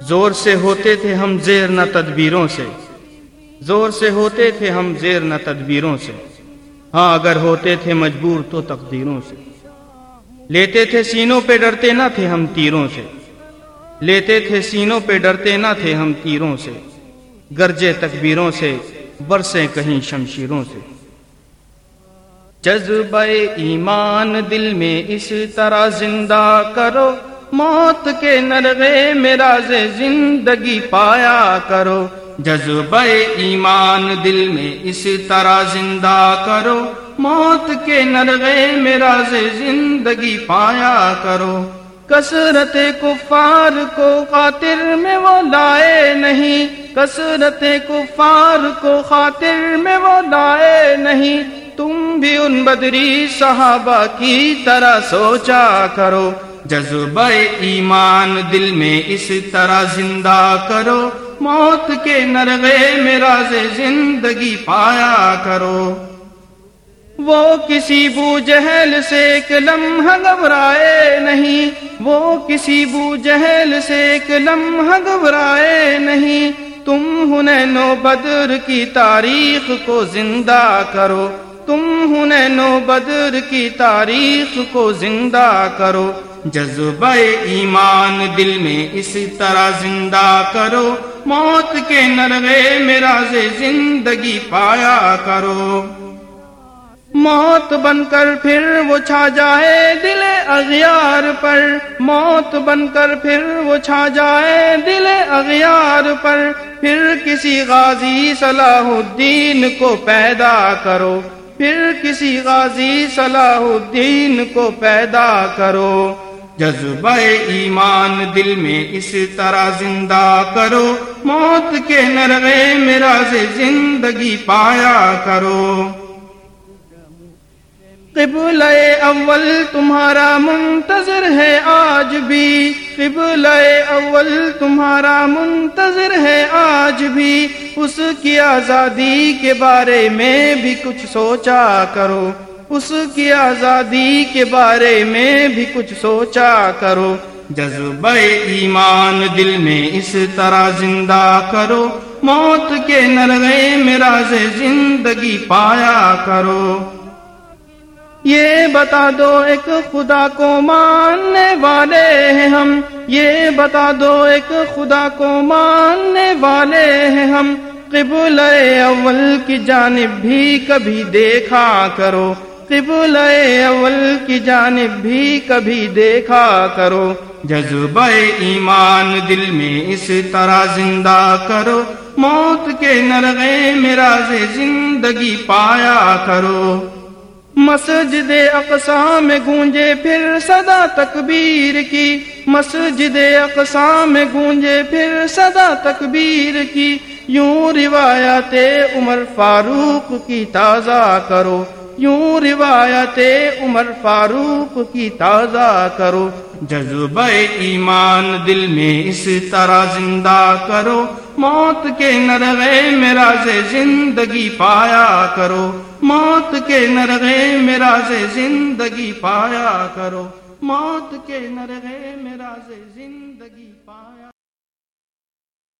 زور سے ہوتے تھے ہم زیر نہ تدبیروں سے۔ زور سے ہوتے تھے ہم زیر نہ تدبیروں سے۔ ہاں اگر ہوتے تھے مجبور تو تقدیروں سے۔ لیتے تھے سینوں پہ ڈرتے نہ تھے ہم تیروں سے۔ لیتے تھے سینوں پہ ڈرتے نہ تھے ہم تیروں سے۔ گرجے تکبیروں سے، برسیں کہیں شمشیروں سے۔ جذبہ ایمان دل میں اس طرح زندہ کرو۔ موت کے نرغے میں راز زندگی پایا کرو۔ جذبہ ایمان دل میں اس طرح زندہ کرو۔ موت کے نرغے میں راز زندگی پایا کرو۔ کثرت کفار کو خاطر میں وہ لائے نہیں۔ کثرت کفار کو خاطر میں وہ لائے نہیں۔ تم بھی ان بدری صحابہ کی طرح سوچا کرو۔ جذبہ ایمان دل میں اس طرح زندہ کرو۔ موت کے نرغے میں راز زندگی پایا کرو۔ وہ کسی بو جہل سے ایک لمحہ گھبرائے نہیں۔ وہ کسی بو جہل سے ایک لمحہ گھبرائے نہیں۔ تم ہنین و بدر کی تاریخ کو زندہ کرو۔ تم ہنین و بدر کی تاریخ کو زندہ کرو۔ جذبہ ایمان دل میں اس طرح زندہ کرو۔ موت کے نرغے میں راز زندگی پایا کرو۔ موت بن کر پھر وہ چھا جائے دل اغیار پر۔ موت بن کر پھر وہ چھا جائے دل اغیار پر۔ پھر کسی غازی صلاح الدین کو پیدا کرو۔ پھر کسی غازی صلاح الدین کو پیدا کرو۔ جذبہ ایمان دل میں اس طرح زندہ کرو۔ موت کے نرغے میرا سے زندگی پایا کرو۔ قبل اول تمہارا منتظر ہے آج بھی۔ قبل اول تمہارا منتظر ہے آج بھی، اس کی آزادی کے بارے میں بھی کچھ سوچا کرو۔ اس کی آزادی کے بارے میں بھی کچھ سوچا کرو۔ جذبہ ایمان دل میں اس طرح زندہ کرو۔ موت کے نرغے میں راز زندگی پایا کرو۔ یہ بتا دو ایک خدا کو ماننے والے ہیں ہم۔ یہ بتا دو ایک خدا کو ماننے والے ہیں ہم۔ قبل اول کی جانب بھی کبھی دیکھا کرو۔ قبل اول کی جانب بھی کبھی دیکھا کرو۔ جذبہ ایمان دل میں اس طرح زندہ کرو۔ موت کے نرغے میرا زندگی پایا کرو۔ مسجد اقسام میں گونجے پھر صدا تکبیر کی۔ مسجد اقسام میں گونجے پھر صدا تکبیر کی۔ یوں روایت عمر فاروق کی تازہ کرو۔ یوں روایت عمر فاروق کی تازہ کرو۔ جذبہ ایمان دل میں اس طرح زندہ کرو۔ موت کے نرغے میرا سے زندگی پایا کرو۔ موت کے نرغے میرا سے زندگی پایا کرو۔ موت کے نرغے میرا سے زندگی